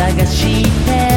探して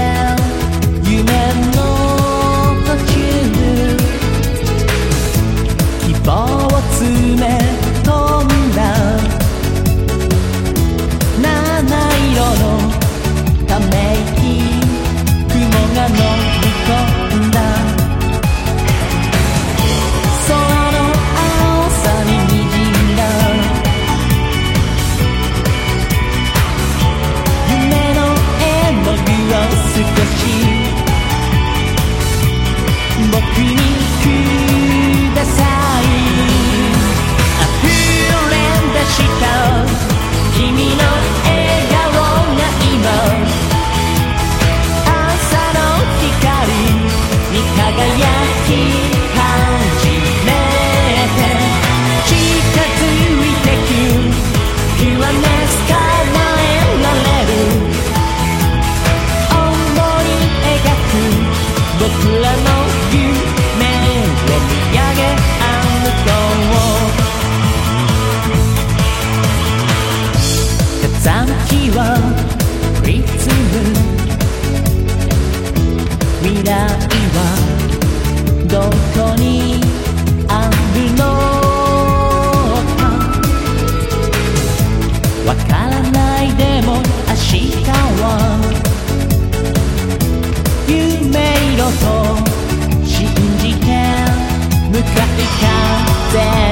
愛はどこにあるのかわからないでも明日は夢色と信じて向かい風